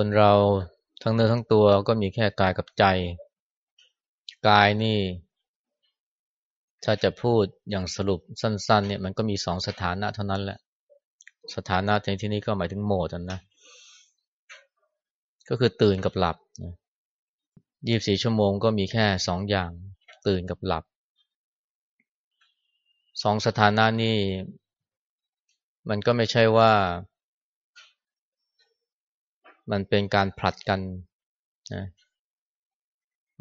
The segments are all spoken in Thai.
คนเราทั้งเนื้อทั้งตัวก็มีแค่กายกับใจ กายนี่ ถ้าจะพูดอย่างสรุปสั้น ๆ เนี่ยมันก็มีสองสถานะเท่านั้นแหละ สถานะในที่นี้ก็หมายถึงโหมดนะ ก็คือตื่นกับหลับยี่บสี่ชั่วโมงก็มีแค่สองอย่าง ตื่นกับหลับสองสถานะนี่ มันก็ไม่ใช่ว่า มันเป็นการผลัดกันนะ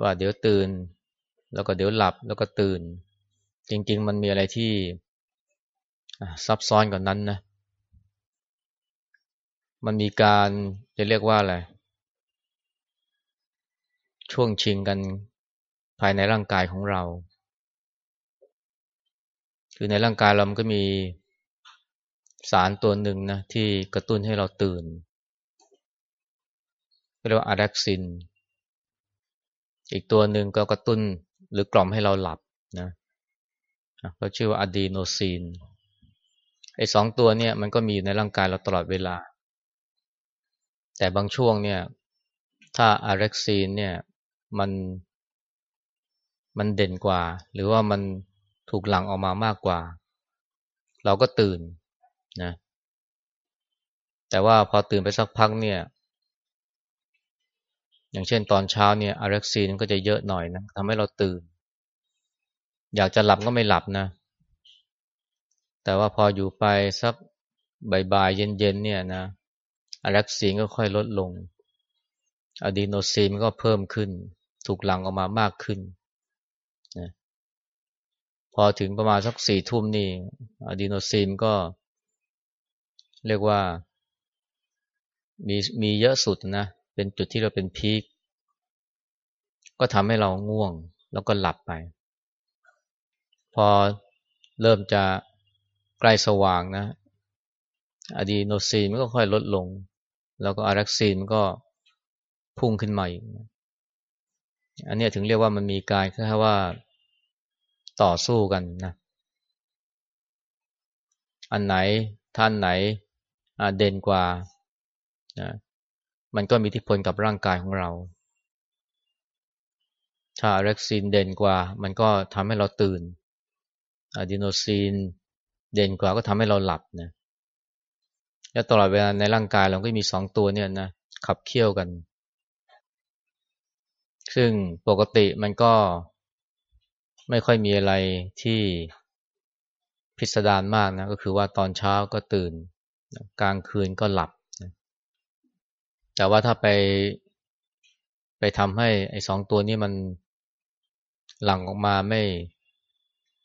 ว่าเดี๋ยวตื่น แล้วก็เดี๋ยวหลับแล้วก็ตื่น จริง ๆ มันมีอะไรที่ซับซ้อนกว่านนั้นนะ มันมีการจะเรียกว่าอะไร ช่วงชิงกันภายในร่างกายของเรา คือในร่างกายเรามันก็มีสารตัวหนึ่งนะที่กระตุ้นให้เราตื่น เรียกว่าอะแดกซิน อีกตัวหนึ่งก็กระตุ้นหรือกล่อมให้เราหลับนะก็ชื่อว่าอะดีโนซีนไอ้สองตัวเนี่ยมันก็มีอยู่ในร่างกายเราตลอดเวลา แต่บางช่วงเนี่ย ถ้าอะแดกซีนเนี่ยมันมันเด่นกว่า หรือว่ามันถูกหลั่งออกมามากกว่า เราก็ตื่นนะแต่ว่าพอตื่นไปสักพักเนี่ย อย่างเช่นตอนเช้าเนี่ยอะเร็กซีนก็จะเยอะหน่อยนะทำให้เราตื่น อยากจะหลับก็ไม่หลับนะ แต่ว่าพออยู่ไปสักบ่ายๆเย็นๆเนี่ยนะอะเร็กซีนก็ค่อยลดลงอะดีโนซีนก็เพิ่มขึ้น ถูกหลั่งออกมามากขึ้นนะพอถึงประมาณสักสี่ทุ่มนี่อะดีโนซีนก็ เรียกว่า มีมีเยอะสุดนะ เป็นจุดที่เราเป็น peak ก็ทำให้เราง่วงแล้วก็หลับไป พอเริ่มจะใกล้สว่างนะอะดีโนซีนมันก็ค่อยลดลง แล้วก็อะแร็กซีนมันก็พุ่งขึ้นมาอีกอันนี้ถึงเรียกว่ามันมีการแค่ว่าต่อสู้กันนะ อันไหนท่านไหนเด่นกว่านะ มันก็มีอิทธิพลกับร่างกายของเรา ถ้าเร็กซีนเด่นกว่า มันก็ทำให้เราตื่นอะดีโนซีนเด่นกว่าก็ทำให้เราหลับนะแล้วตลอดเวลาในร่างกายเราก็มีสองตัวเนี่ยนะขับเคี่ยวกัน ซึ่งปกติมันก็ไม่ค่อยมีอะไรที่พิสดารมากนะก็คือว่าตอนเช้าก็ตื่น กลางคืนก็หลับ แต่ว่าถ้าไปไปทำให้ไอ้สองตัวนี้มันหลั่งออกมาไม่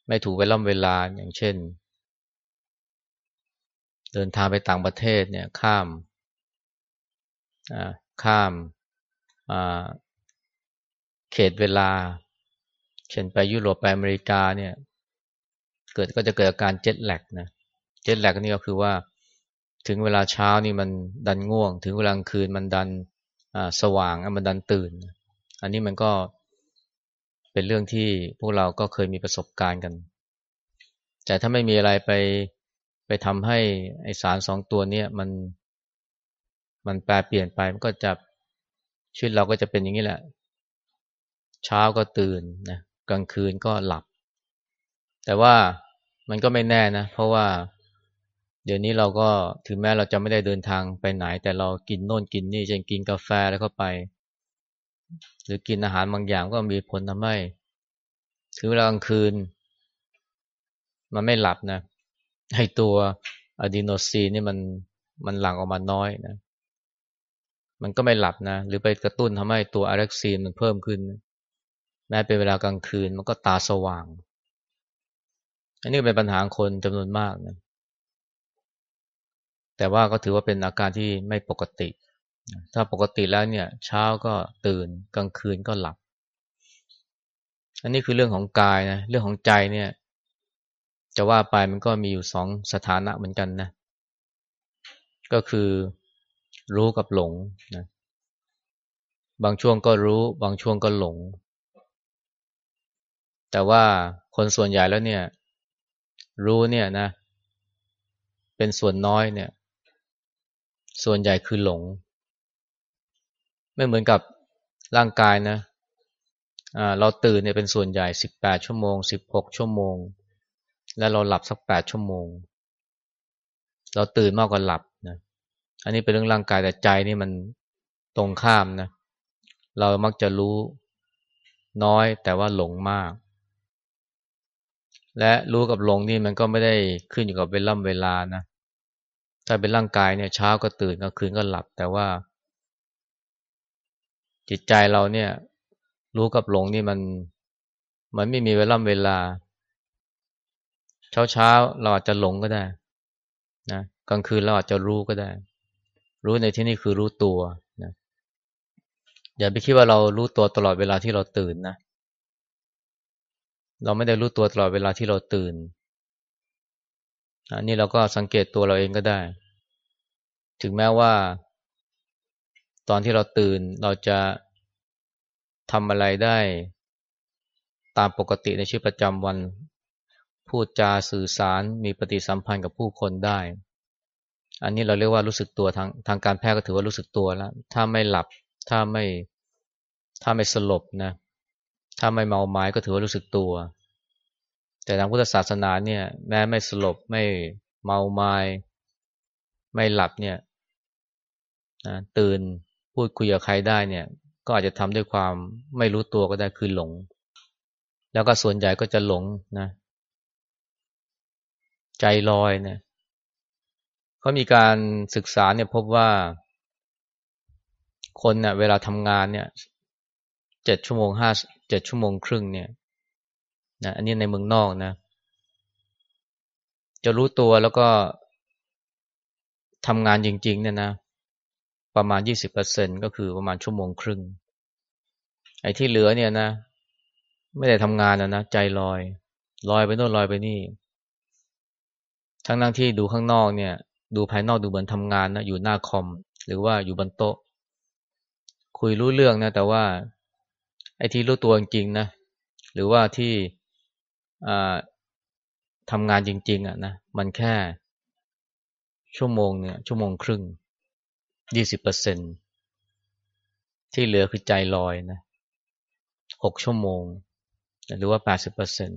ไม่ถูกเวลาเวลาอย่างเช่น เดินทางไปต่างประเทศเนี่ยข้ามข้ามเขตเวลา เช่นไปยุโรปไปอเมริกาเนี่ย เกิดก็จะเกิดอาการเจ็ตแลกนะเจ็ตแลกนี่ก็คือว่า ถึงเวลาเช้านี่มันดันง่วง ถึงเวลากลางคืนมันดันสว่างมันดันตื่น อันนี้มันก็เป็นเรื่องที่พวกเราก็เคยมีประสบการณ์กัน แต่ถ้าไม่มีอะไรไปไปทำให้ไอสารสองตัวเนี้ยมันมันแปลเปลี่ยนไปมันก็จะชีวิตเราก็จะเป็นอย่างนี้แหละ เช้าก็ตื่นนะกลางคืนก็หลับ แต่ว่ามันก็ไม่แน่นะ เพราะว่า เดี๋ยวนี้เราก็ถึงแม้เราจะไม่ได้เดินทางไปไหน แต่เรากินโน่นกินนี่เช่นกินกาแฟแล้วเข้าไป หรือกินอาหารบางอย่างก็มีผลทำให้ถึงเวลากลางคืน มันไม่หลับนะให้ตัวอะดีโนซีนนี่มันมันหลั่งออกมาน้อยนะมันก็ไม่หลับนะ หรือไปกระตุ้นทำให้ตัวอะเร็กซีนมันเพิ่มขึ้น แม้เป็นเวลากลางคืนมันก็ตาสว่าง อันนี้เป็นปัญหาคนจำนวนมากนะ แต่ว่าก็ถือว่าเป็นอาการที่ไม่ปกติ ถ้าปกติแล้วเนี่ย เช้าก็ตื่นกลางคืนก็หลับ อันนี้คือเรื่องของกายนะเรื่องของใจเนี่ย จะว่าไปมันก็มีอยู่สองสถานะเหมือนกันนะ ก็คือรู้กับหลงนะบางช่วงก็รู้ บางช่วงก็หลง แต่ว่าคนส่วนใหญ่แล้วเนี่ย รู้เนี่ยนะ เป็นส่วนน้อยเนี่ย ส่วนใหญ่คือหลง ไม่เหมือนกับร่างกายนะเราตื่นเนี่ยเป็นส่วนใหญ่สิบแปดชั่วโมงสิบหกชั่วโมง แล้วเราหลับสักแปดชั่วโมง เราตื่นมากกว่าหลับนะอันนี้เป็นเรื่องร่างกายแต่ใจนี่มันตรงข้ามนะ เรามักจะรู้น้อยแต่ว่าหลงมาก และรู้กับหลงนี่มันก็ไม่ได้ขึ้นอยู่กับเวลาเวลานะ ถ้าเป็นร่างกายเนี่ยเช้าก็ตื่นกลางคืนก็หลับ แต่ว่า จิตใจเราเนี่ย รู้กับหลงนี่มัน มันไม่มีเวลาเวลา เช้าเช้าเราอาจจะหลงก็ได้นะกลางคืนเราอาจจะรู้ก็ได้ รู้ในที่นี้คือรู้ตัวนะอย่าไปคิดว่าเรารู้ตัวตลอดเวลาที่เราตื่นนะเราไม่ได้รู้ตัวตลอดเวลาที่เราตื่นอันนี้เราก็สังเกตตัวเราเองก็ได้ ถึงแม้ว่า ตอนที่เราตื่นเราจะทำอะไรได้ ตามปกติในชีวิตประจำวัน พูดจาสื่อสารมีปฏิสัมพันธ์กับผู้คนได้ อันนี้เราเรียกว่ารู้สึกตัวทางทางการแพทย์ก็ถือว่ารู้สึกตัวแล้ว ถ้าไม่หลับ ถ้าไม่ถ้าไม่สลบนะ ถ้าไม่เมาไม้ก็ถือว่ารู้สึกตัว แต่ทางพุทธศาสนาเนี่ย แม้ไม่สลบไม่เมาไม้ไม่หลับเนี่ย นะตื่นพูดคุยกับใครได้เนี่ย ก็อาจจะทำด้วยความไม่รู้ตัวก็ได้คือหลง แล้วก็ส่วนใหญ่ก็จะหลงนะ ใจลอยเนะเขามีการศึกษาเนี่ยพบว่า คนเนะ่ยเวลาทำงานเนี่ยเจ็ดชั่วโมงห้าเจ็ดชั่วโมงครึ่งเนี่ยนะอันนี้ในเมืองนอกนะ จะรู้ตัวแล้วก็ทำงานจริง ๆ เนี่ยนะ ประมาณยี่สิบเปอร์เซ็นก็คือประมาณชั่วโมงครึ่ง ไอ้ที่เหลือเนี่ยนะ ไม่ได้ทำงานนะนะ ใจลอย ลอยไปโน่นลอยไปนี่ ทั้งนั่งที่ดูข้างนอกเนี่ย ดูภายนอกดูเหมือนทำงานนะ อยู่หน้าคอม หรือว่าอยู่บนโต๊ะ คุยรู้เรื่องนะ แต่ว่า ไอ้ที่รู้ตัวจริงนะ หรือว่าที่ทำงานจริง ๆอะนะ มันแค่ชั่วโมงเนี่ยชั่วโมงครึ่ง ยี่สิบเปอร์เซ็นที่เหลือคือใจลอยนะหกชั่วโมง หรือว่าแปดสิบเปอร์เซ็น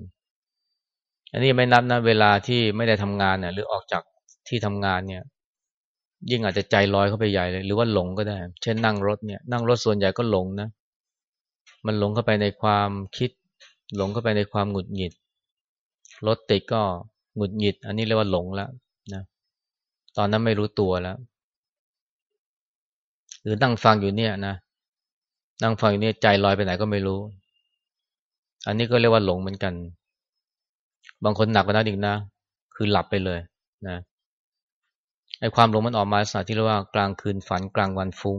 อันนี้ไม่นับนะเวลาที่ไม่ได้ทำงานเนี่ยหรือออกจากที่ทำงานเนี่ย ยิ่งอาจจะใจลอยเข้าไปใหญ่เลย หรือว่าหลงก็ได้ เช่นนั่งรถเนี่ยนั่งรถส่วนใหญ่ก็หลงนะ มันหลงเข้าไปในความคิด หลงเข้าไปในความหงุดหงิดรถติดก็หงุดหงิด อันนี้เรียกว่าหลงแล้วนะตอนนั้นไม่รู้ตัวแล้ว หรือนั่งฟังอยู่เนี่ยนะนั่งฟังอยู่เนี่ยใจลอยไปไหนก็ไม่รู้ อันนี้ก็เรียกว่าหลงเหมือนกัน บางคนหนักกว่านั้นอีกนะ คือหลับไปเลยนะไอ้ความหลงมันออกมาสถานที่เรียกว่ากลางคืนฝันกลางวันฟุง้ง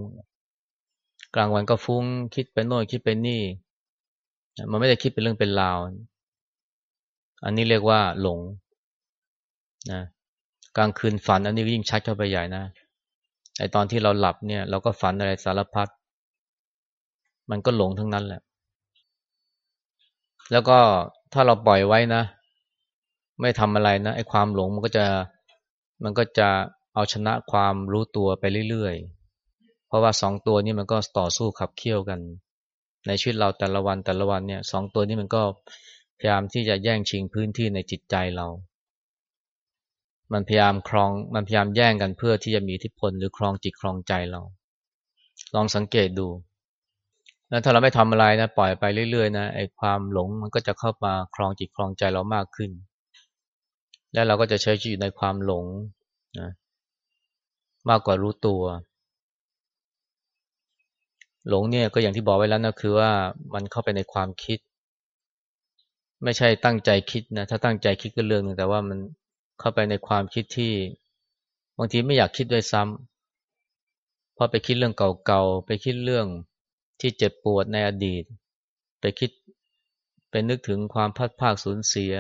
กลางวันก็ฟุ้ง คิดไปโน่นคิดไปนี่ มันไม่ได้คิดเป็นเรื่องเป็นราว อันนี้เรียกว่าหลงนะกลางคืนฝันอันนี้ยิ่งชัดเข้าไปใหญ่นะ ไอตอนที่เราหลับเนี่ย เราก็ฝันอะไรสารพัดมันก็หลงทั้งนั้นแหละ แล้วก็ถ้าเราปล่อยไว้นะ ไม่ทำอะไรนะไอความหลงมันก็จะมันก็จะเอาชนะความรู้ตัวไปเรื่อยๆ เพราะว่าสองตัวนี้มันก็ต่อสู้ขับเคี่ยวกัน ในชีวิตเราแต่ละวันแต่ละวันเนี่ยสองตัวนี้มันก็พยายามที่จะแย่งชิงพื้นที่ในจิตใจเรา มันพยายามครองมันพยายามแย่งกันเพื่อที่จะมีอิทธิพลหรือครองจิตครองใจเรา ลองสังเกตดูแล้วถ้าเราไม่ทำอะไรนะปล่อยไปเรื่อยๆนะไอ้ความหลงมันก็จะเข้ามาครองจิตครองใจเรามากขึ้น แล้วเราก็จะใช้ชีวิตในความหลงนะมากกว่ารู้ตัว หลงเนี่ยก็อย่างที่บอกไว้แล้วนะคือว่ามันเข้าไปในความคิด ไม่ใช่ตั้งใจคิดนะถ้าตั้งใจคิดก็เรื่องหนึ่งแต่ว่ามัน เข้าไปในความคิดที่บางทีไม่อยากคิดด้วยซ้ำเพราะไปคิดเรื่องเก่าๆ ไปคิดเรื่องที่เจ็บปวดในอดีต ไปคิดไปนึกถึงความพัดภาคสูญเสีย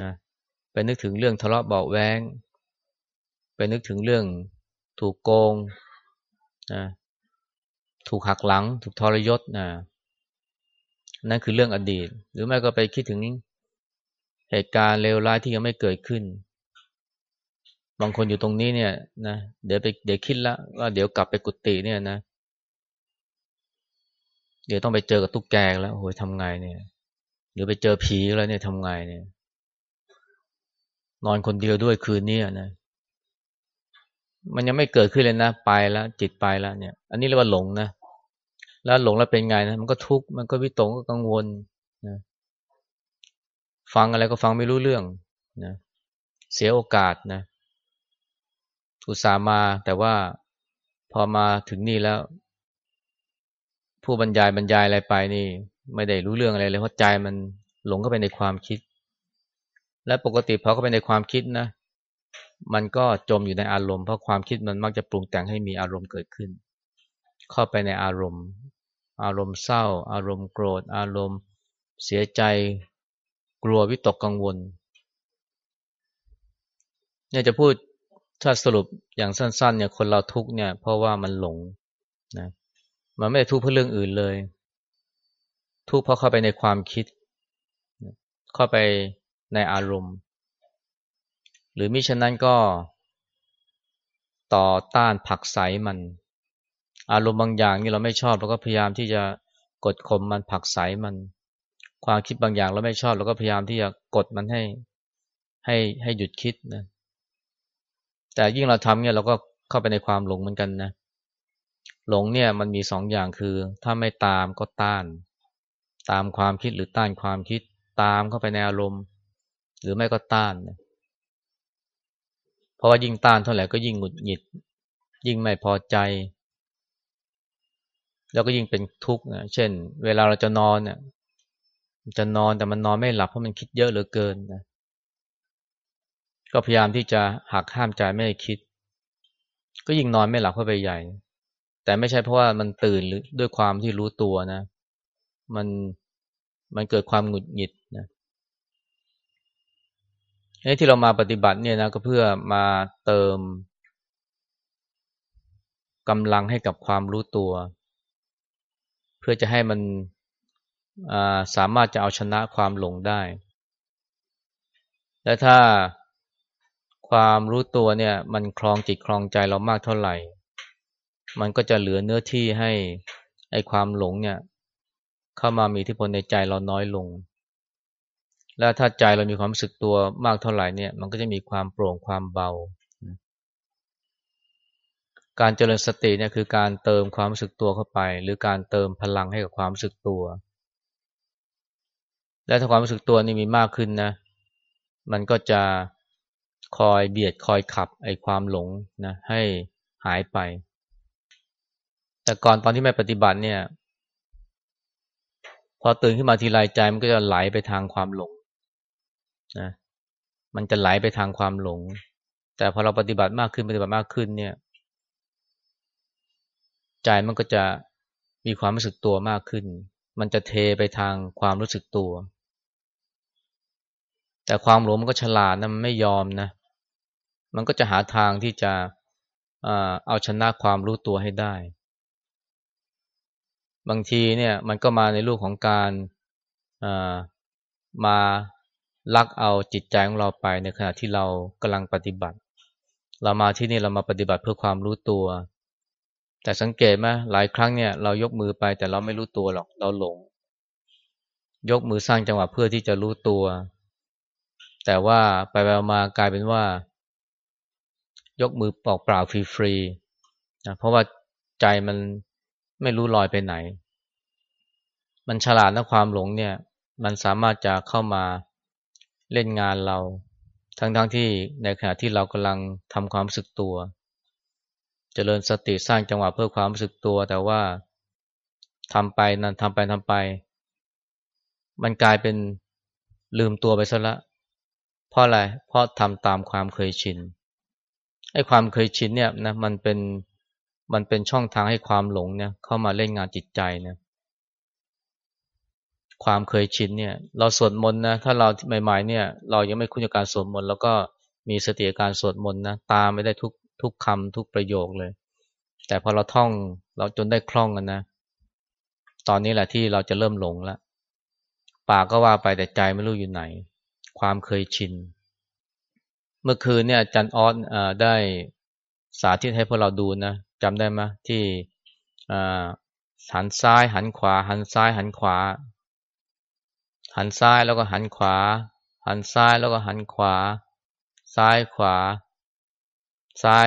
นะไปนึกถึงเรื่องทะเลาะเบาแวงไปนึกถึงเรื่องถูกโกงนะถูกหักหลัง ถูกทรยศนะนั่นคือเรื่องอดีต หรือไม่ก็ไปคิดถึง เหตุการณ์เลวร้ายที่ยังไม่เกิดขึ้น บางคนอยู่ตรงนี้เนี่ยนะเดี๋ยวไปเดี๋ยวคิดละว่าเดี๋ยวกลับไปกุฏิเนี่ยนะ เดี๋ยวต้องไปเจอกับตุ๊กแกแล้วโอ้ยทำไงเนี่ยหรือไปเจอผีแล้วเนี่ยทำไงเนี่ย นอนคนเดียวด้วยคืนนี้นะมันยังไม่เกิดขึ้นเลยนะไปแล้วจิตไปแล้วเนี่ย อันนี้เรียกว่าหลงนะแล้วหลงแล้วเป็นไงนะมันก็ทุกข์มันก็วิตกก็กังวลนะ ฟังอะไรก็ฟังไม่รู้เรื่องนะเสียโอกาสนะอุตส่าห์มาแต่ว่าพอมาถึงนี่แล้ว ผู้บรรยายบรรยายอะไรไปนี่ ไม่ได้รู้เรื่องอะไรเลยเพราะใจมันหลงเข้าไปในความคิด และปกติพอเข้าไปในความคิดนะมันก็จมอยู่ในอารมณ์เพราะความคิดมันมักจะปรุงแต่งให้มีอารมณ์เกิดขึ้น เข้าไปในอารมณ์ อารมณ์เศร้า อารมณ์โกรธ อารมณ์เสียใจ กลัววิตกกังวลเนี่ยจะพูดถ้าสรุปอย่างสั้น ๆ เนี่ยคนเราทุกเนี่ย เพราะว่ามันหลงนะมันไม่ได้ทุกข์เพราะเรื่องอื่นเลย ทุกข์เพราะเข้าไปในความคิด เข้าไปในอารมณ์ หรือมิฉะนั้นก็ ต่อต้านผักใสมัน อารมณ์บางอย่างนี่เราไม่ชอบเราก็พยายามที่จะกดข่มมันผักใสมัน ความคิดบางอย่างเราไม่ชอบเราก็พยายามที่จะกดมันให้ให้ให้หยุดคิดนะ แต่ยิ่งเราทำเนี่ยเราก็เข้าไปในความหลงเหมือนกันนะ หลงเนี่ยมันมีสองอย่างคือ ถ้าไม่ตามก็ต้าน ตามความคิดหรือต้านความคิด ตามเข้าไปในอารมณ์ หรือไม่ก็ต้านนะเพราะว่ายิ่งต้านเท่าไหร่ก็ยิ่งหงุดหงิด ยิ่งไม่พอใจ แล้วก็ยิ่งเป็นทุกข์นะเช่น เวลาเราจะนอนเนี่ย จะนอนแต่มันนอนไม่หลับเพราะมันคิดเยอะเหลือเกินนะก็พยายามที่จะหักห้ามใจไม่ให้คิด ก็ยิ่งนอนไม่หลับเข้าไปใหญ่ แต่ไม่ใช่เพราะว่ามันตื่นหรือด้วยความที่รู้ตัวนะ มันมันเกิดความหงุดหงิดนะไอ้ที่เรามาปฏิบัติเนี่ยนะก็เพื่อมาเติมกำลังให้กับความรู้ตัว เพื่อจะให้มัน สามารถจะเอาชนะความหลงได้ และถ้าความรู้ตัวเนี่ยมันคลองจิตคลองใจเรามากเท่าไหร่ มันก็จะเหลือเนื้อที่ให้ไอ้ความหลงเนี่ย เข้ามามีที่พลในใจเราน้อยลง และถ้าใจเรามีความรู้สึกตัวมากเท่าไหร่เนี่ย มันก็จะมีความโปร่งความเบา การเจริญสติเนี่ยคือการเติมความรู้สึกตัวเข้าไป หรือการเติมพลังให้กับความรู้สึกตัว และถ้าความรู้สึกตัวนี่มีมากขึ้นนะ มันก็จะคอยเบียดคอยขับไอ้ความหลงนะให้หายไป แต่ก่อนตอนที่ไม่ปฏิบัติเนี่ย พอตื่นขึ้นมาทีไรใจมันก็จะไหลไปทางความหลงนะมันจะไหลไปทางความหลง แต่พอเราปฏิบัติมากขึ้นปฏิบัติมากขึ้นเนี่ย ใจมันก็จะมีความรู้สึกตัวมากขึ้น มันจะเทไปทางความรู้สึกตัว แต่ความหลงมันก็ฉลาดนะมันไม่ยอมนะ มันก็จะหาทางที่จะเอาชนะความรู้ตัวให้ได้ บางทีเนี่ยมันก็มาในรูปของการมาลักเอาจิตใจของเราไปในขณะที่เรากำลังปฏิบัติ เรามาที่นี่เรามาปฏิบัติเพื่อความรู้ตัว แต่สังเกตไหมหลายครั้งเนี่ยเรายกมือไปแต่เราไม่รู้ตัวหรอกเราหลง ยกมือสร้างจังหวะเพื่อที่จะรู้ตัว แต่ว่าไปไปมากลายเป็นว่า ยกมือปอกเปล่าฟรีๆนะเพราะว่าใจมันไม่รู้ลอยไปไหน มันฉลาดนะความหลงเนี่ย มันสามารถจะเข้ามาเล่นงานเรา ทั้งๆทที่ในขณะที่เรากำลังทำความรู้สึกตัวจเจริญสติสร้างจังหวะเพื่อความรู้สึกตัว แต่ว่าทำไปนั่นทำไปทำไป มันกลายเป็นลืมตัวไปซะละ เพราะอะไร เพราะทำตามความเคยชินไอ้ความเคยชินเนี่ยนะมันเป็นมันเป็นช่องทางให้ความหลงเนี่ยเข้ามาเล่นงานจิตใจนะความเคยชินเนี่ย เราสวดมนต์นะถ้าเราใหม่ๆเนี่ย เรายังไม่คุ้นกับการสวดมนต์แล้วก็มีสติการสวดมนต์นะตามไม่ได้ทุกทุกคำทุกประโยคเลย แต่พอเราท่องเราจนได้คล่องกันนะ ตอนนี้แหละที่เราจะเริ่มหลงล้วปากก็ว่าไปแต่ใจไม่รู้อยู่ไหน ความเคยชิน เมื่อคืนเนี่ยจันออสได้สาธิตให้พวกเราดูนะจำได้ไหมที่หันซ้ายหันขวา หันซ้ายหันขวา หันซ้ายแล้วก็หันขวา หันซ้ายแล้วก็หันขวา ซ้ายขวา ซ้าย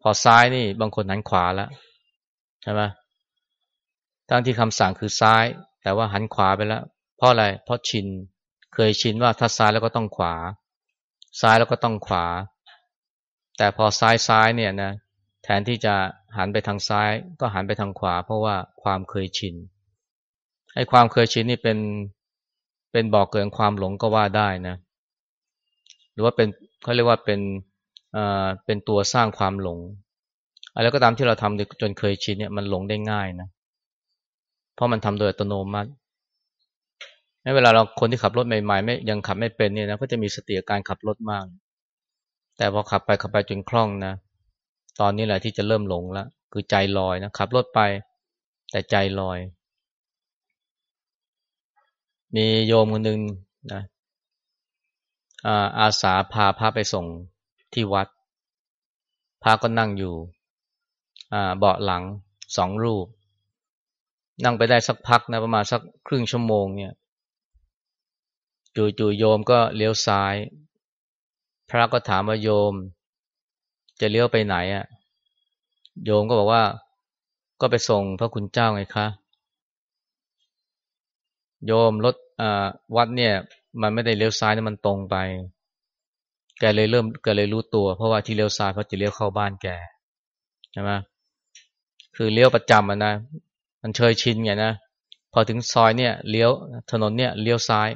พอซ้ายนี่บางคนหันขวาแล้วใช่ไหมทั้งที่คำสั่งคือซ้าย แต่ว่าหันขวาไปแล้ว เพราะอะไรเพราะชิน เคยชินว่าถ้าซ้ายแล้วก็ต้องขวา ซ้ายแล้วก็ต้องขวา แต่พอซ้ายซ้ายเนี่ยนะแทนที่จะหันไปทางซ้ายก็หันไปทางขวา เพราะว่าความเคยชินไอ้ความเคยชินนี่เป็นเป็นบอกเกิดความหลงก็ว่าได้นะ หรือว่าเป็นเขาเรียกว่าเป็นอ่าเป็นตัวสร้างความหลงอะไรก็ตามที่เราทำจนเคยชินเนี่ยมันหลงได้ง่ายนะเพราะมันทำโดยอัตโนมัติ เวลาเราคนที่ขับรถใหม่ๆไม่ยังขับไม่เป็นเนี่ยนะก็จะมีสติการขับรถมาก แต่พอขับไปขับไปจนคล่องนะ ตอนนี้แหละที่จะเริ่มหลงล้วคือใจลอยนะขับรถไป แต่ใจลอย มีโยมคนหนึ่งนะอาอาสาพาพระไปส่งที่วัดพระก็นั่งอยู่เบาะหลังสองรูป นั่งไปได้สักพักนะประมาณสักครึ่งชั่วโมงเนี่ย จู่ๆโยมก็เลี้ยวซ้าย พระก็ถามว่าโยม จะเลี้ยวไปไหนอะ โยมก็บอกว่า ก็ไปส่งพระคุณเจ้าไงคะ โยมรถวัดเนี่ย มันไม่ได้เลี้ยวซ้ายนะมันตรงไป แกเลยเริ่มแกเลยรู้ตัว เพราะว่าที่เลี้ยวซ้ายเพราะจะเลี้ยวเข้าบ้านแกใช่ไหมคือเลี้ยวประจำอะนะ มันเชยชินไงนะ พอถึงซอยเนี่ยเลี้ยวถนนเนี่ยเลี้ยวซ้าย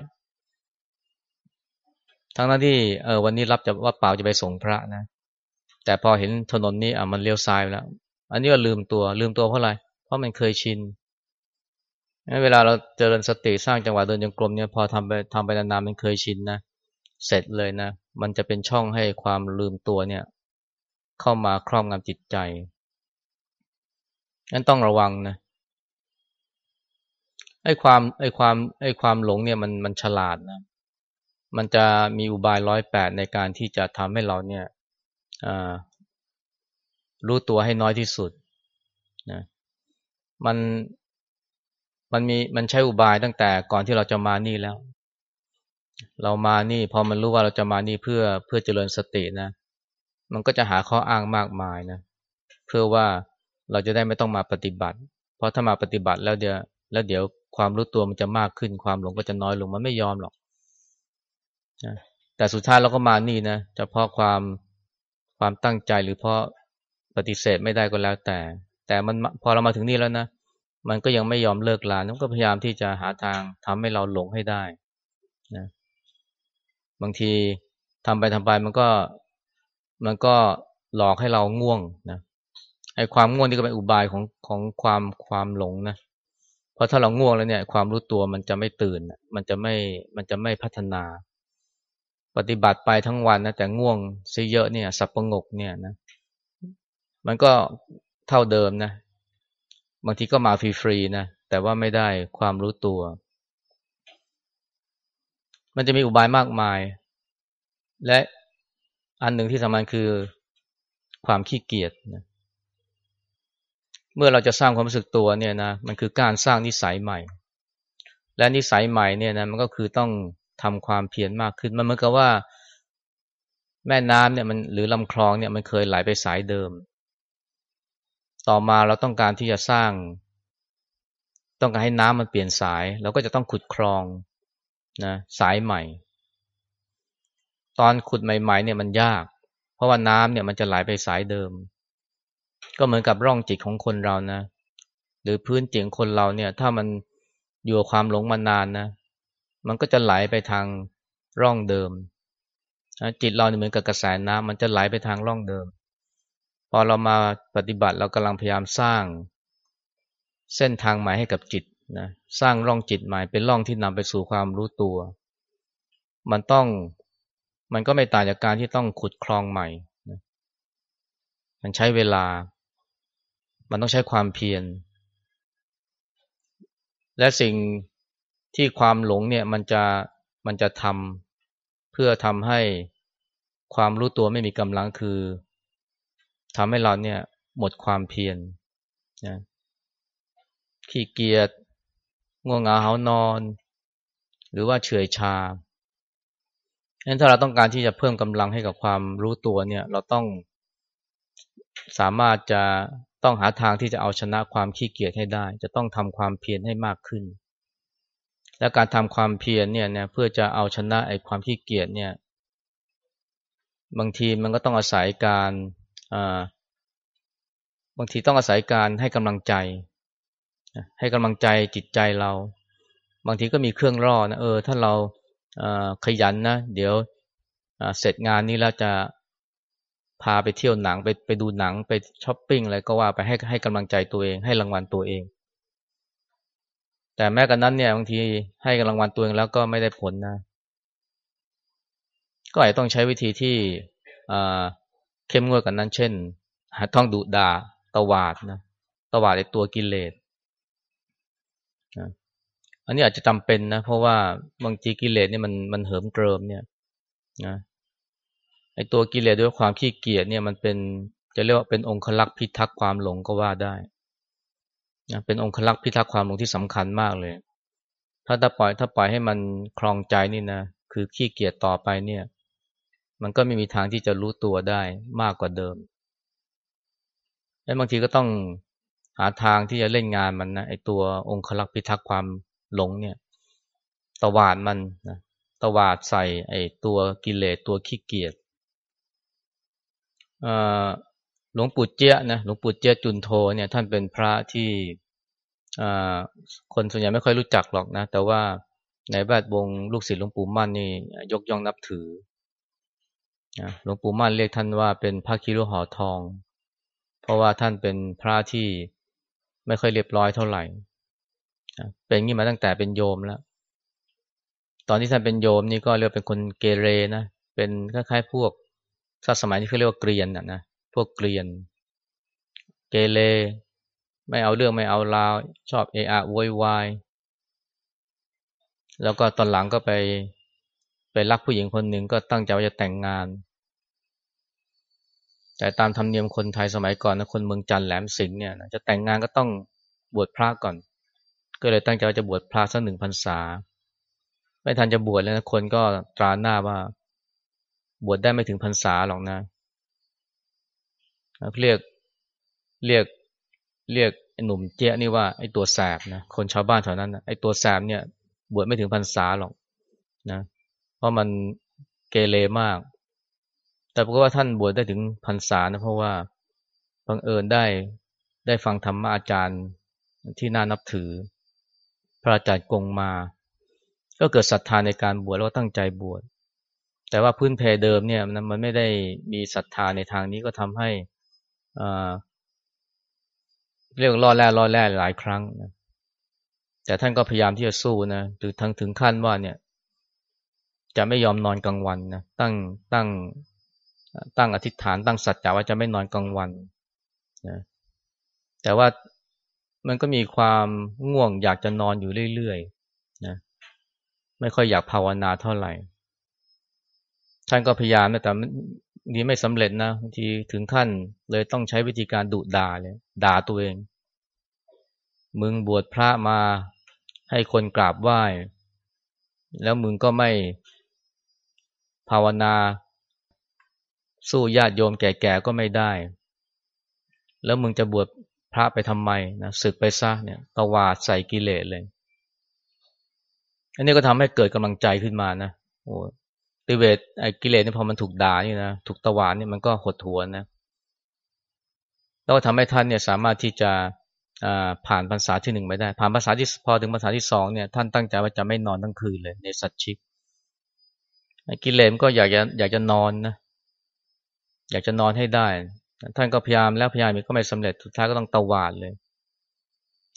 ทั้งนั้นที่เออวันนี้รับจะว่าเปล่าจะไปส่งพระนะ แต่พอเห็นถนนนี้อะมันเลี้ยวซ้ายแล้ว อันนี้ก็ลืมตัวลืมตัวเพราะอะไร เพราะมันเคยชินเวลาเราเจริญสติสร้างจังหวะเดินจงกรมเนี่ยพอทำไปทำไปนานๆมันเคยชินนะเสร็จเลยนะ มันจะเป็นช่องให้ความลืมตัวเนี่ย เข้ามาครอบงำจิตใจนั้นต้องระวังนะไอ้ความไอ้ความไอ้ความหลงเนี่ยมันมันฉลาดนะ มันจะมีอุบายร้อยแปดในการที่จะทำให้เราเนี่ยรู้ตัวให้น้อยที่สุดนะมันมันมีมันใช้อุบายตั้งแต่ก่อนที่เราจะมานี่แล้ว เรามานี่พอมันรู้ว่าเราจะมานี่เพื่อเพื่อเจริญสตินะ มันก็จะหาข้ออ้างมากมายนะ เพื่อว่าเราจะได้ไม่ต้องมาปฏิบัติ เพราะถ้ามาปฏิบัติแล้วเดี๋ยวแล้วเดี๋ยวความรู้ตัวมันจะมากขึ้นความหลงก็จะน้อยลงมันไม่ยอมหรอก แต่สุดท้ายเราก็มานี่นะจะเพราะความความตั้งใจหรือเพราะปฏิเสธไม่ได้ก็แล้วแต่ แต่มันพอเรามาถึงนี่แล้วนะ มันก็ยังไม่ยอมเลิกลามันก็พยายามที่จะหาทางทำให้เราหลงให้ได้นะบางทีทำไปทำไปมันก็มันก็หลอกให้เราง่วงนะไอ้ความง่วงนี่ก็เป็นอุบายของของความความหลงนะเพราะถ้าเราง่วงแล้วเนี่ย ความรู้ตัวมันจะไม่ตื่น มันจะไม่มันจะไม่พัฒนา ปฏิบัติไปทั้งวันนะแต่ง่วงซะเยอะเนี่ยสับประงกเนี่ยนะ มันก็เท่าเดิมนะ บางทีก็มาฟรีๆนะ แต่ว่าไม่ได้ความรู้ตัว มันจะมีอุบายมากมาย และอันหนึ่งที่สำคัญคือความขี้เกียจนะเมื่อเราจะสร้างความรู้สึกตัวเนี่ยนะมันคือการสร้างนิสัยใหม่ และนิสัยใหม่เนี่ยนะมันก็คือต้อง ทำความเพียรมากขึ้น มันเหมือนกับว่า แม่น้ำเนี่ยมันหรือลำคลองเนี่ยมันเคยไหลไปสายเดิม ต่อมาเราต้องการที่จะสร้าง ต้องการให้น้ำมันเปลี่ยนสายเราก็จะต้องขุดคลองนะสายใหม่ ตอนขุดใหม่ ๆ เนี่ยมันยาก เพราะว่าน้ำเนี่ยมันจะไหลไปสายเดิม ก็เหมือนกับร่องจิตของคนเรานะ หรือพื้นจิตของคนเราเนี่ย ถ้ามันอยู่กับความหลงมานานนะ มันก็จะไหลไปทางร่องเดิม จิตเราเหมือนกับกระแสน้ำมันจะไหลไปทางร่องเดิม พอเรามาปฏิบัติเรากำลังพยายามสร้าง เส้นทางใหม่ให้กับจิตนะสร้างร่องจิตใหม่เป็นร่องที่นำไปสู่ความรู้ตัว มันต้องมันก็ไม่ต่างจากการที่ต้องขุดคลองใหม่นะมันใช้เวลา มันต้องใช้ความเพียร และสิ่ง ที่ความหลงเนี่ยมันจะมันจะทำเพื่อทำให้ความรู้ตัวไม่มีกำลังคือทำให้เราเนี่ยหมดความเพียรนะขี้เกียจง่วงเหงาหานอน หรือว่าเฉยชาฉะนั้นถ้าเราต้องการที่จะเพิ่มกำลังให้กับความรู้ตัวเนี่ย เราต้องสามารถจะต้องหาทางที่จะเอาชนะความขี้เกียจให้ได้ จะต้องทำความเพียรให้มากขึ้น และการทำความเพียรเนี่ยเนี่ยเพื่อจะเอาชนะไอ้ความขี้เกียจเนี่ย บางทีมันก็ต้องอาศัยการอ่าบางทีต้องอาศัยการให้กำลังใจ ให้กำลังใจจิตใจเรา บางทีก็มีเครื่องร่อนะเออ ถ้าเราขยันนะเดี๋ยวเสร็จงานนี้แล้วจะพาไปเที่ยวหนังไปไปดูหนังไปช้อปปิ้งอะไรก็ว่าไปให้ให้กำลังใจตัวเอง ให้รางวัลตัวเอง แต่แม้กระนั้นเนี่ยบางทีให้กำลังวัลตัวเองแล้วก็ไม่ได้ผลนะ ก็อาจจะต้องใช้วิธีที่เข้มงวดกันนั้น เช่นต้องดุดาตวาดนะตวาดในตัวกิเลสนะอันนี้อาจจะจำเป็นนะ เพราะว่าบางทีกิเลสเนี่ยมันมันเหิมเกริมเนี่ยนะไอตัวกิเลสด้วยความขี้เกียจเนี่ยมันเป็นจะเรียกว่าเป็นองค์ลักษ์พิทักษ์ความหลงก็ว่าได้ เป็นองค์ลักษ์พิทักษ์ความหลงที่สำคัญมากเลย ถ้าถ้าปล่อยถ้าปล่อยให้มันคลองใจนี่นะ คือขี้เกียจต่อไปเนี่ย มันก็ไม่มีทางที่จะรู้ตัวได้มากกว่าเดิม และบางทีก็ต้องหาทางที่จะเล่นงานมันนะไอตัวองค์ลักษ์พิทักษ์ความหลงเนี่ย ตวาดมันนะตวาดใส่ไอตัวกิเลสตัวขี้เกียจ หลวงปู่เจ้ยนะหลวงปู่เจ้ยจุนโทเนี่ยท่านเป็นพระที่คนส่วนใหญ่ไม่ค่อยรู้จักหรอกนะ แต่ว่าในแวดวงลูกศิษย์หลวงปู่มั่นนี่ยกย่องนับถือหลวงปู่มั่นเรียกท่านว่าเป็นพระคิรุหอทอง เพราะว่าท่านเป็นพระที่ไม่ค่อยเรียบร้อยเท่าไหร่เป็นงี้มาตั้งแต่เป็นโยมแล้ว ตอนที่ท่านเป็นโยมนี่ก็เรียกเป็นคนเกเรนะเป็นคล้ายๆพวกถ้าสมัยนี้เขาเรียกว่าเกรียนนะนะ พวกเกรียน เกเรไม่เอาเรื่องไม่เอาราว ชอบเอะอะโวยวายแล้วก็ตอนหลังก็ไปไปรักผู้หญิงคนหนึ่งก็ตั้งใจว่าจะแต่งงาน แต่ตามธรรมเนียมคนไทยสมัยก่อนนะคนเมืองจันแหลมสิงห์เนี่ยจะแต่งงานก็ต้องบวชพระก่อน ก็เลยตั้งใจว่าจะบวชพระสักหนึ่งพรรษา ไม่ทันจะบวชแล้วนะคนก็ตราหน้าว่า บวชได้ไม่ถึงพรรษาหรอกนะ เรียกเรียกเรียกไอ้หนุ่มเจ๊นี่ว่าไอ้ตัวแสบนะคนชาวบ้านแถวนั้นนะไอ้ตัวแสบเนี่ย บวชไม่ถึงพรรษาหรอกนะ เพราะมันเกเรมาก แต่เพราะว่าท่านบวชได้ถึงพรรษานะเพราะว่าบังเอิญได้ได้ฟังธรรมอาจารย์ที่น่านับถือ พระอาจารย์กงมา ก็เกิดศรัทธาในการบวชแล้วตั้งใจบวชแต่ว่าพื้นเพเดิมเนี่ยมันไม่ได้มีศรัทธาในทางนี้ก็ทำให้ เรียกล่อแร่ล่อแร่หลายครั้งนะแต่ท่านก็พยายามที่จะสู้นะถึงทั้งถึงขั้นว่าเนี่ยจะไม่ยอมนอนกลางวันนะตั้งตั้งตั้งอธิษฐานตั้งสัจจะว่าจะไม่นอนกลางวันนะแต่ว่ามันก็มีความง่วงอยากจะนอนอยู่เรื่อยๆนะไม่ค่อยอยากภาวนาเท่าไหร่ ท่านก็พยายามนะแต่ นี้ไม่สำเร็จนะบางทีถึงขั้นเลยต้องใช้วิธีการดุด่าเลยด่าตัวเอง มึงบวชพระมาให้คนกราบไหว้ แล้วมึงก็ไม่ภาวนา สู้ญาติโยมแก่ๆก็ไม่ได้ แล้วมึงจะบวชพระไปทำไมนะศึกไปซะเนี่ยตวาดใส่กิเลสเลย อันนี้ก็ทำให้เกิดกำลังใจขึ้นมานะโอ้ ติเวทไอ้กิเลสเนี่ยพอมันถูกด่านี่นะถูกตวานนี่มันก็หดหัวนะแล้วก็ทำให้ท่านเนี่ยสามารถที่จะผ่านภาษาที่หนึ่งไปได้ ผ่านภาษาที่พอถึงภาษาที่สองเนี่ยท่านตั้งใจว่าจะไม่นอนทั้งคืนเลย ในสัตชิกกิเลสก็อยากจะอยากจะนอนนะอยากจะนอนให้ได้ ท่านก็พยายามแล้วพยายามมันก็ไม่สำเร็จสุดท้ายก็ต้องตวาดเลย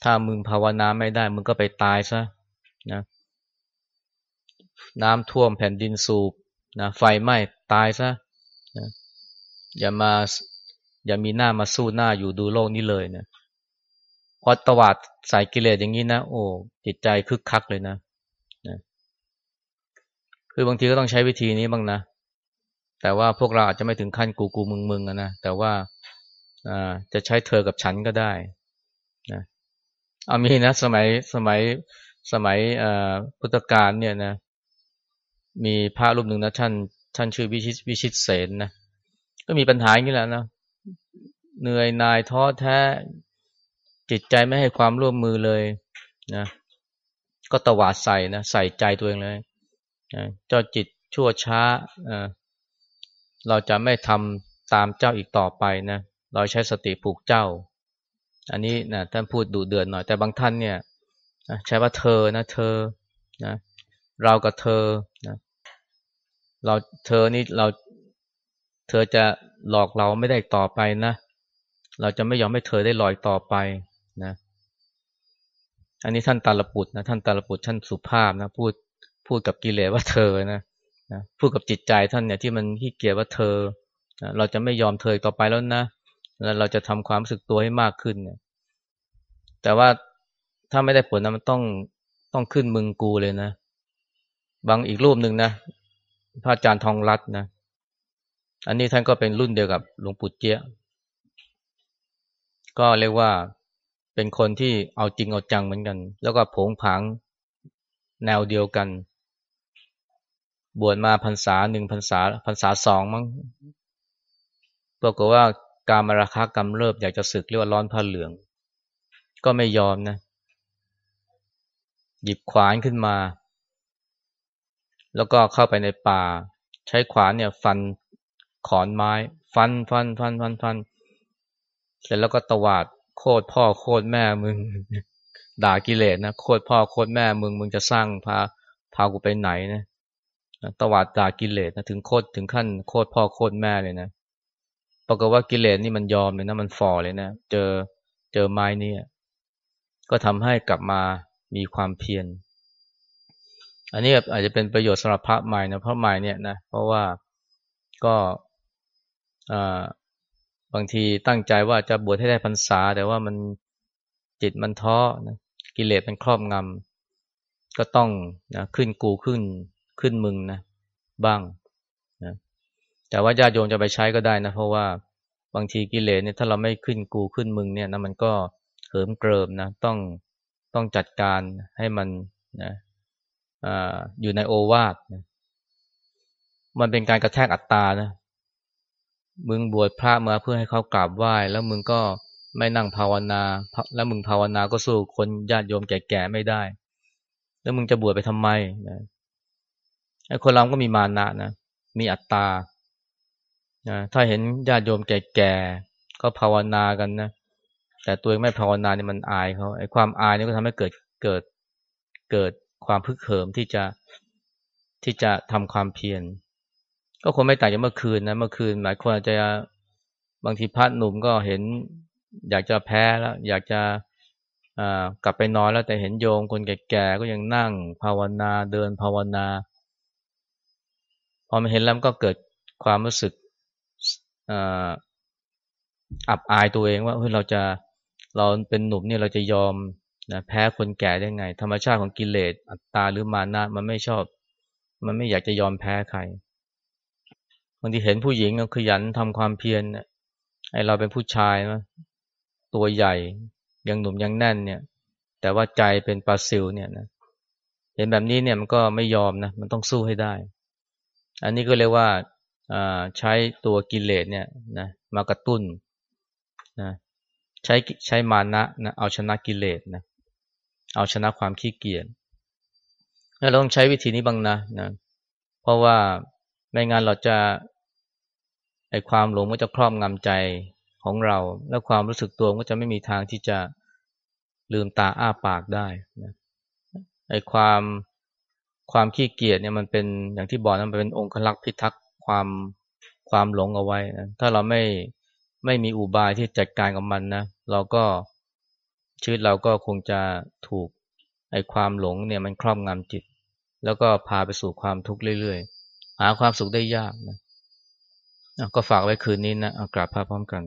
ถ้ามึงภาวนาไม่ได้ มึงก็ไปตายซะนะ น้ำท่วมแผ่นดินสูบนะไฟไหม้ตายซะนะอย่ามาอย่ามีหน้ามาสู้หน้าอยู่ดูโลกนี้เลยนะพอตวาดใส่กิเลสอย่างนี้นะโอ้จิตใจคึกคักเลยนะนะคือบางทีก็ต้องใช้วิธีนี้บ้างนะ แต่ว่าพวกเราอาจจะไม่ถึงขั้นกูกูมึงมึงนะแต่ว่าจะใช้เธอกับฉันก็ได้นะเอามีนะสมัยสมัยสมัยพุทธกาลเนี่ยนะ มีพระรูปหนึ่งนะท่านท่านชื่อวิชิตวิชิตเสนนะก็มีปัญหาอย่างนี้แหละนะเหนื่อยนายท้อแท้จิตใจไม่ให้ความร่วมมือเลยนะ ก็ตวาดใส่นะใส่ใจตัวเองเลยนะเจ้าจิตชั่วช้าเราจะไม่ทำตามเจ้าอีกต่อไปนะเราใช้สติผูกเจ้า อันนี้นะท่านพูดดูเดือดหน่อย แต่บางท่านเนี่ยใช้ว่าเธอนะเธอนะเรากับเธอนะ เราเธอนี่เราเธอจะหลอกเราไม่ได้ต่อไปนะ เราจะไม่ยอมให้เธอได้ลอยต่อไปนะ อันนี้ท่านตาลปุตนะท่านตาลปุตท่านสุภาพนะพูดพูดกับกิเลสว่าเธอนะนะพูดกับจิตใจท่านเนี่ยที่มันขี้เกียจว่าเธอนะเราจะไม่ยอมเธอต่อไปแล้วนะแล้วเราจะทำความรู้สึกตัวให้มากขึ้นเนี่ยแต่ว่าถ้าไม่ได้ผลนะมันต้องต้องขึ้นมึงกูเลยนะ บางอีกรูปหนึ่งนะ พระอาจารย์ทองรัตน์นะ อันนี้ท่านก็เป็นรุ่นเดียวกับหลวงปู่เจี๊ยก็เรียกว่าเป็นคนที่เอาจริงเอาจังเหมือนกัน แล้วก็ผงผางแนวเดียวกัน บวชมาพรรษาหนึ่งพรรษาพรรษาสองมั้งปรากฏว่าการมาราคากำเริบอยากจะศึกเรียกว่าร้อนผ้าเหลือง ก็ไม่ยอมนะ หยิบขวานขึ้นมา แล้วก็เข้าไปในป่า ใช้ขวานเนี่ยฟันขอนไม้ ฟันฟันฟันฟันฟัน เสร็จแล้วก็ตวาดโคตรพ่อโคตรแม่มึง ด่ากิเลสนะโคตรพ่อโคตรแม่มึงมึงจะสร้างพาพากูไปไหนนะตวาดด่ากิเลสนะถึงโคตรถึงขั้นโคตรพ่อโคตรแม่เลยนะปรากฏว่ากิเลสนี่มันยอมเลยนะมันฝ่อเลยนะเจอเจอไม้นี่ก็ทำให้กลับมามีความเพียร อันนี้อาจจะเป็นประโยชน์สำหรับพระใหม่นะพระใหม่เนี่ยนะเพราะว่าก็บางทีตั้งใจว่าจะบวชให้ได้พรรษา แต่ว่ามันจิตมันท้อนะกิเลสมันครอบงำก็ต้องนะขึ้นกูขึ้นขึ้นมึงนะบ้างนะแต่ว่าญาติโยมจะไปใช้ก็ได้นะ เพราะว่าบางทีกิเลสเนี่ยถ้าเราไม่ขึ้นกูขึ้นมึงเนี่ยนะมันก็เหิมเกริมนะต้องต้องจัดการให้มันนะ อยู่ในโอวาทมันเป็นการกระแทกอัตตานะ มึงบวชพระมาเพื่อให้เขากราบไหว้ แล้วมึงก็ไม่นั่งภาวนา แล้วมึงภาวนาก็สู้คนญาติโยมแก่ๆไม่ได้ แล้วมึงจะบวชไปทำไมนะไอ้คนเราก็มีมานะนะ มีอัตตานะถ้าเห็นญาติโยมแก่ๆก็ภาวนากันนะ แต่ตัวเองไม่ภาวนาเนี่ยมันอายเขาไอ้ความอายนี่ก็ทำให้เกิดเกิดเกิด ความพึกเหิมที่จะที่จะทำความเพียรก็คงไม่ต่างจากเมื่อคืนนะเมื่อคืน หลายคนอาจจะบางทีพระหนุ่มก็เห็น อยากจะแพ้แล้ว อยากจะกลับไปนอนแล้วแต่เห็นโยมคนแก่ๆก็ยังนั่ง ภาวนาเดินภาวนา พอมาเห็นแล้วก็เกิดความรู้สึกอับอายตัวเองว่าเฮ้ยเราจะเราเป็นหนุ่มเนี่ยเราจะยอม นะแพ้คนแก่ได้ไง ธรรมชาติของกิเลสอัตตาหรือมานะมันไม่ชอบ มันไม่อยากจะยอมแพ้ใครบางทีเห็นผู้หญิงขยันทำความเพียรไอเราเป็นผู้ชายนะตัวใหญ่ยังหนุ่มยังแน่นเนี่ย แต่ว่าใจเป็นปลาซิลเนี่ยนะเห็นแบบนี้เนี่ยมันก็ไม่ยอมนะมันต้องสู้ให้ได้ อันนี้ก็เรียกว่าใช้ตัวกิเลสเนี่ยนะมากระตุ้นนะใช้ใช้มานะนะเอาชนะกิเลสนะ เอาชนะความขี้เกียจแล้วเราต้องใช้วิธีนี้บ้างนะนะ เพราะว่าไม่งั้นเราจะไอความหลงก็จะครอบงำใจของเรา และความรู้สึกตัวก็จะไม่มีทางที่จะลืมตาอ้าปากได้นะไอความความขี้เกียจเนี่ยมันเป็นอย่างที่บอกนะมันเป็นองค์ลักษ์พิทักษ์ความความหลงเอาไว้นะถ้าเราไม่ไม่มีอุบายที่จัดการกับมันนะเราก็ ชีวิตเราก็คงจะถูกไอ้ความหลงเนี่ยมันครอบงำจิต แล้วก็พาไปสู่ความทุกข์เรื่อยๆ หาความสุขได้ยากนะก็ฝากไว้คืนนี้นะกราบพระพร้อมกัน